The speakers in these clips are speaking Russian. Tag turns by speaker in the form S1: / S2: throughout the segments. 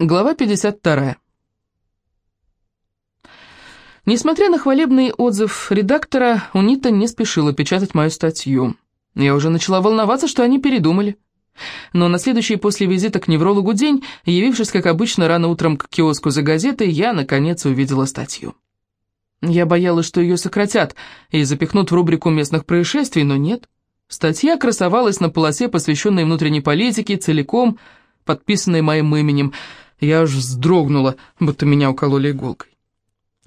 S1: Глава 52. Несмотря на хвалебный отзыв редактора, Унита не спешила печатать мою статью. Я уже начала волноваться, что они передумали. Но на следующий после визита к неврологу день, явившись, как обычно, рано утром к киоску за газетой, я, наконец, увидела статью. Я боялась, что ее сократят и запихнут в рубрику местных происшествий, но нет. Статья красовалась на полосе, посвященной внутренней политике, целиком подписанной моим именем – я аж вздрогнула, будто меня укололи иголкой.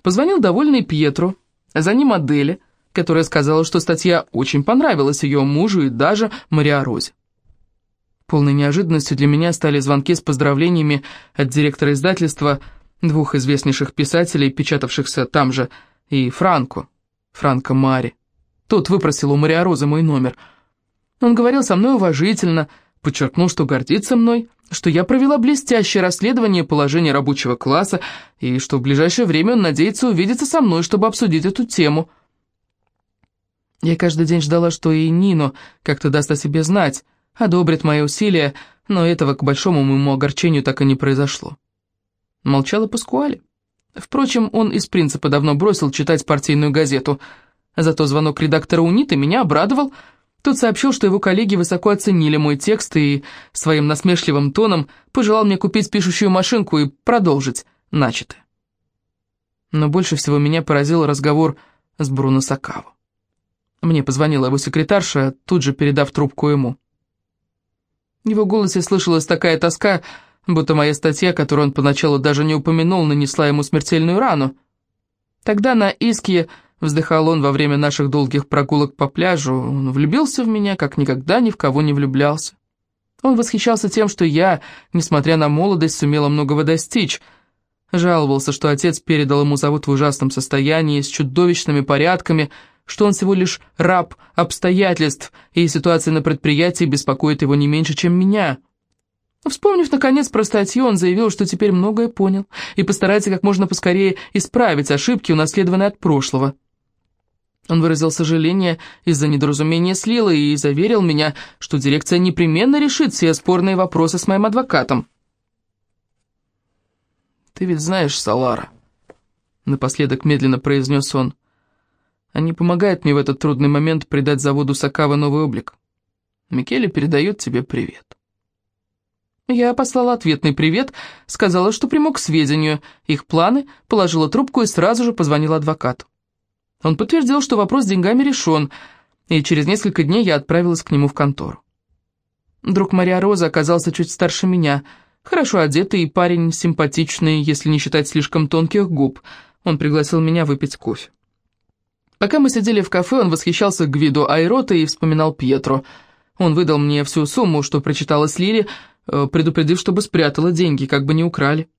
S1: Позвонил довольный Пьетро, за ним Аделе, которая сказала, что статья очень понравилась ее мужу и даже Мариорозе. Полной неожиданностью для меня стали звонки с поздравлениями от директора издательства, двух известнейших писателей, печатавшихся там же, и Франко, Франко Мари. Тот выпросил у Мариорозы мой номер. Он говорил со мной уважительно, подчеркнул, что гордится мной, что я провела блестящее расследование положения рабочего класса и что в ближайшее время он надеется увидеться со мной, чтобы обсудить эту тему. Я каждый день ждала, что и Нино как-то даст о себе знать, одобрит мои усилия, но этого, к большому моему огорчению, так и не произошло. Молчала Паскуале. Впрочем, он из принципа давно бросил читать партийную газету, зато звонок редактора УНИТа меня обрадовал – тот сообщил, что его коллеги высоко оценили мой текст и своим насмешливым тоном пожелал мне купить пишущую машинку и продолжить начатое. Но больше всего меня поразил разговор с Бруно Сакаво. Мне позвонила его секретарша, тут же передав трубку ему. В его голосе слышалась такая тоска, будто моя статья, которую он поначалу даже не упомянул, нанесла ему смертельную рану. Тогда на иске Вздыхал он во время наших долгих прогулок по пляжу. Он влюбился в меня, как никогда ни в кого не влюблялся. Он восхищался тем, что я, несмотря на молодость, сумела многого достичь. Жаловался, что отец передал ему завод в ужасном состоянии, с чудовищными порядками, что он всего лишь раб обстоятельств, и ситуация на предприятии беспокоит его не меньше, чем меня. Вспомнив, наконец, про статью, он заявил, что теперь многое понял и постарается как можно поскорее исправить ошибки, унаследованные от прошлого. Он выразил сожаление из-за недоразумения с Лилой и заверил меня, что дирекция непременно решит все спорные вопросы с моим адвокатом. «Ты ведь знаешь Салара», — напоследок медленно произнес он. «Они помогают мне в этот трудный момент придать заводу Сакава новый облик. Микеле передает тебе привет». Я послала ответный привет, сказала, что приму к сведению их планы, положила трубку и сразу же позвонила адвокату. Он подтвердил, что вопрос с деньгами решен, и через несколько дней я отправилась к нему в контору. Друг Мария Роза оказался чуть старше меня, хорошо одетый и парень симпатичный, если не считать слишком тонких губ. Он пригласил меня выпить кофе. Пока мы сидели в кафе, он восхищался Гвидо Айрота и вспоминал Пьетро. Он выдал мне всю сумму, что прочиталась Лили, э, предупредив, чтобы спрятала деньги, как бы не украли.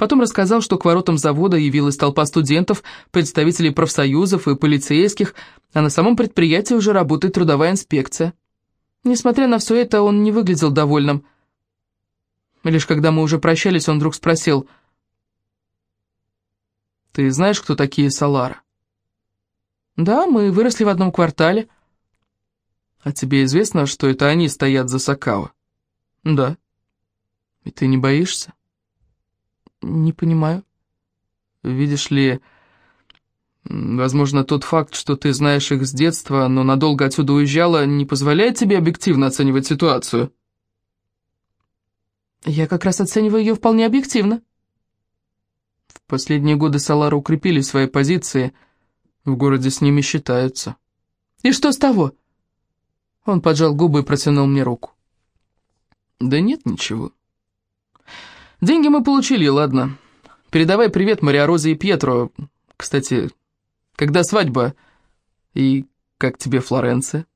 S1: Потом рассказал, что к воротам завода явилась толпа студентов, представителей профсоюзов и полицейских, а на самом предприятии уже работает трудовая инспекция. Несмотря на все это, он не выглядел довольным. Лишь когда мы уже прощались, он вдруг спросил, «Ты знаешь, кто такие Салара?» «Да, мы выросли в одном квартале». «А тебе известно, что это они стоят за Сакао?» «Да». «И ты не боишься?» «Не понимаю». «Видишь ли, возможно, тот факт, что ты знаешь их с детства, но надолго отсюда уезжала, не позволяет тебе объективно оценивать ситуацию?» «Я как раз оцениваю ее вполне объективно». В последние годы Салара укрепили свои позиции, в городе с ними считаются. «И что с того?» Он поджал губы и протянул мне руку. «Да нет ничего». Деньги мы получили, ладно. Передавай привет Мария Розе и Пьетро. Кстати, когда свадьба? И как тебе Флоренция?